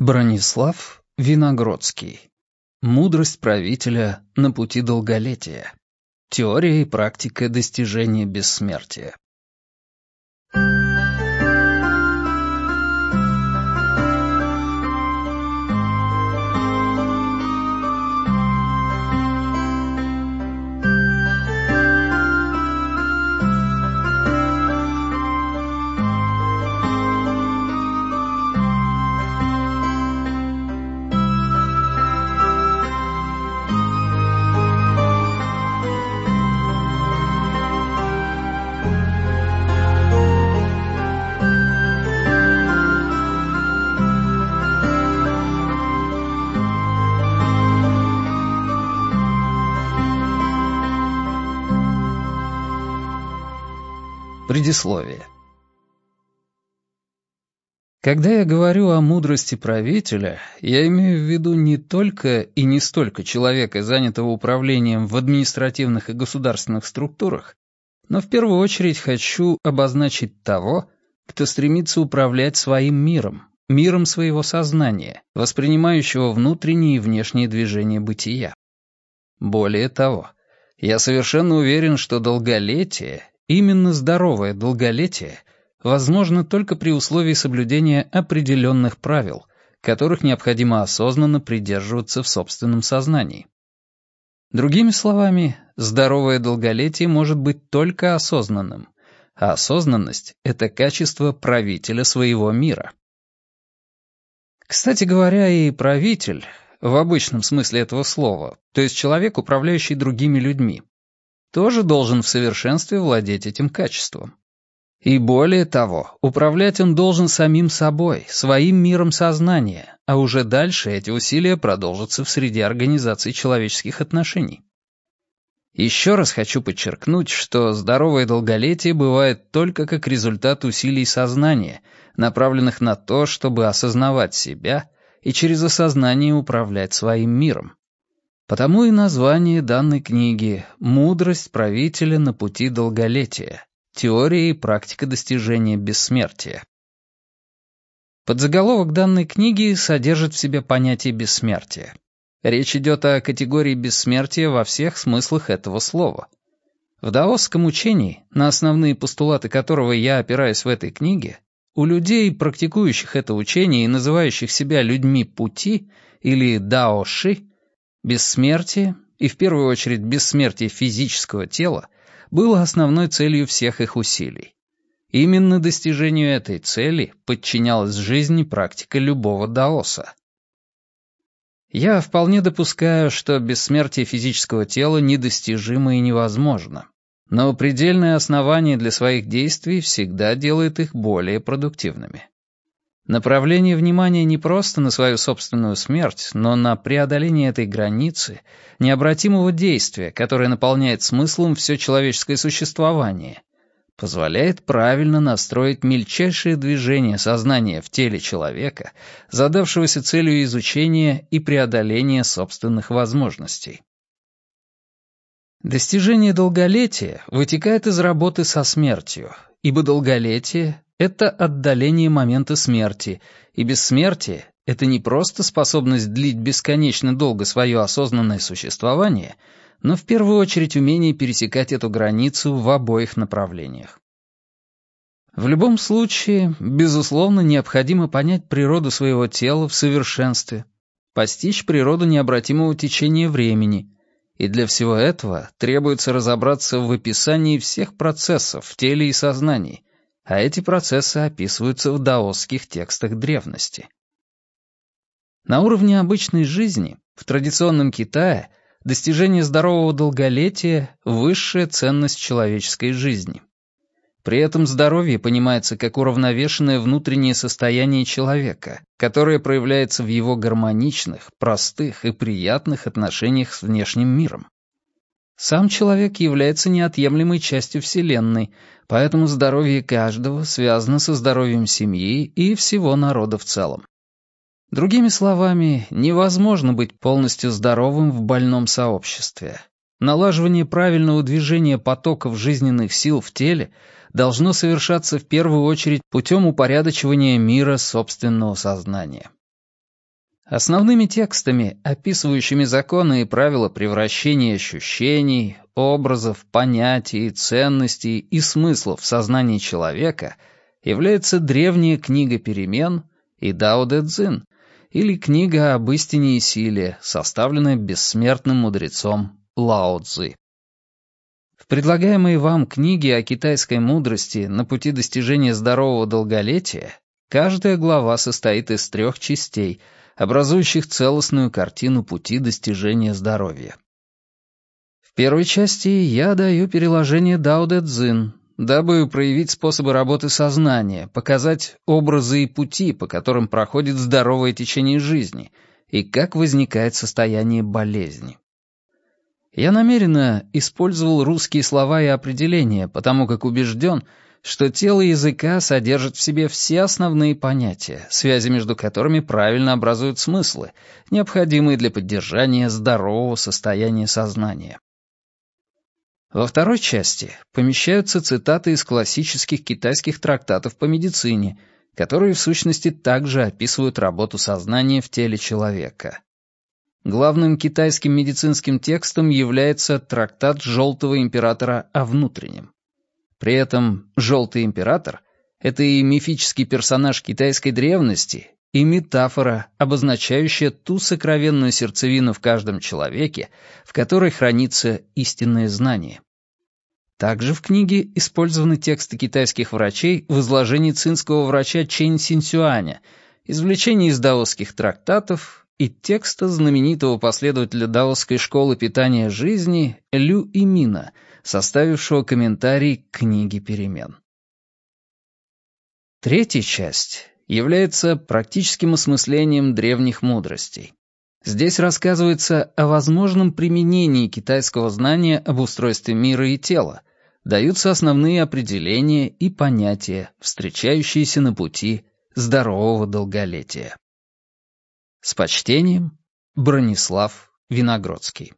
Бронислав Виногродский. Мудрость правителя на пути долголетия. Теория и практика достижения бессмертия. Предисловие. Когда я говорю о мудрости правителя, я имею в виду не только и не столько человека, занятого управлением в административных и государственных структурах, но в первую очередь хочу обозначить того, кто стремится управлять своим миром, миром своего сознания, воспринимающего внутренние и внешние движения бытия. Более того, я совершенно уверен, что долголетие Именно здоровое долголетие возможно только при условии соблюдения определенных правил, которых необходимо осознанно придерживаться в собственном сознании. Другими словами, здоровое долголетие может быть только осознанным, а осознанность — это качество правителя своего мира. Кстати говоря, и правитель, в обычном смысле этого слова, то есть человек, управляющий другими людьми, тоже должен в совершенстве владеть этим качеством. И более того, управлять он должен самим собой, своим миром сознания, а уже дальше эти усилия продолжатся в среде организации человеческих отношений. Еще раз хочу подчеркнуть, что здоровое долголетие бывает только как результат усилий сознания, направленных на то, чтобы осознавать себя и через осознание управлять своим миром. Потому и название данной книги «Мудрость правителя на пути долголетия. Теория и практика достижения бессмертия». Подзаголовок данной книги содержит в себе понятие бессмертия. Речь идет о категории бессмертия во всех смыслах этого слова. В даосском учении, на основные постулаты которого я опираюсь в этой книге, у людей, практикующих это учение и называющих себя людьми пути или даоши, Бессмертие, и в первую очередь бессмертие физического тела, было основной целью всех их усилий. Именно достижению этой цели подчинялась жизни практика любого даоса. Я вполне допускаю, что бессмертие физического тела недостижимо и невозможно, но предельное основание для своих действий всегда делает их более продуктивными. Направление внимания не просто на свою собственную смерть, но на преодоление этой границы, необратимого действия, которое наполняет смыслом все человеческое существование, позволяет правильно настроить мельчайшие движения сознания в теле человека, задавшегося целью изучения и преодоления собственных возможностей. Достижение долголетия вытекает из работы со смертью, ибо долголетие это отдаление момента смерти, и бессмертие — это не просто способность длить бесконечно долго свое осознанное существование, но в первую очередь умение пересекать эту границу в обоих направлениях. В любом случае, безусловно, необходимо понять природу своего тела в совершенстве, постичь природу необратимого течения времени, и для всего этого требуется разобраться в описании всех процессов в теле и сознании, а эти процессы описываются в даосских текстах древности. На уровне обычной жизни, в традиционном Китае, достижение здорового долголетия — высшая ценность человеческой жизни. При этом здоровье понимается как уравновешенное внутреннее состояние человека, которое проявляется в его гармоничных, простых и приятных отношениях с внешним миром. Сам человек является неотъемлемой частью Вселенной, поэтому здоровье каждого связано со здоровьем семьи и всего народа в целом. Другими словами, невозможно быть полностью здоровым в больном сообществе. Налаживание правильного движения потоков жизненных сил в теле должно совершаться в первую очередь путем упорядочивания мира собственного сознания. Основными текстами, описывающими законы и правила превращения ощущений, образов, понятий, ценностей и смыслов в сознании человека, является древняя книга перемен и Дао Дэ Цзин, или книга об истине и силе, составленная бессмертным мудрецом Лао Цзы. В предлагаемой вам книге о китайской мудрости на пути достижения здорового долголетия каждая глава состоит из трех частей — образующих целостную картину пути достижения здоровья. В первой части я даю переложение Дао Дэ Цзин, дабы проявить способы работы сознания, показать образы и пути, по которым проходит здоровое течение жизни, и как возникает состояние болезни. Я намеренно использовал русские слова и определения, потому как убежден, что тело языка содержит в себе все основные понятия, связи между которыми правильно образуют смыслы, необходимые для поддержания здорового состояния сознания. Во второй части помещаются цитаты из классических китайских трактатов по медицине, которые в сущности также описывают работу сознания в теле человека. Главным китайским медицинским текстом является трактат Желтого императора о внутреннем. При этом «желтый император» — это и мифический персонаж китайской древности, и метафора, обозначающая ту сокровенную сердцевину в каждом человеке, в которой хранится истинное знание. Также в книге использованы тексты китайских врачей в изложении цинского врача Чэнь Синсюаня, извлечения из даосских трактатов и текста знаменитого последователя даосской школы питания жизни Лю Имина — составившего комментарий к книге перемен. Третья часть является практическим осмыслением древних мудростей. Здесь рассказывается о возможном применении китайского знания об устройстве мира и тела, даются основные определения и понятия, встречающиеся на пути здорового долголетия. С почтением, Бронислав Виногродский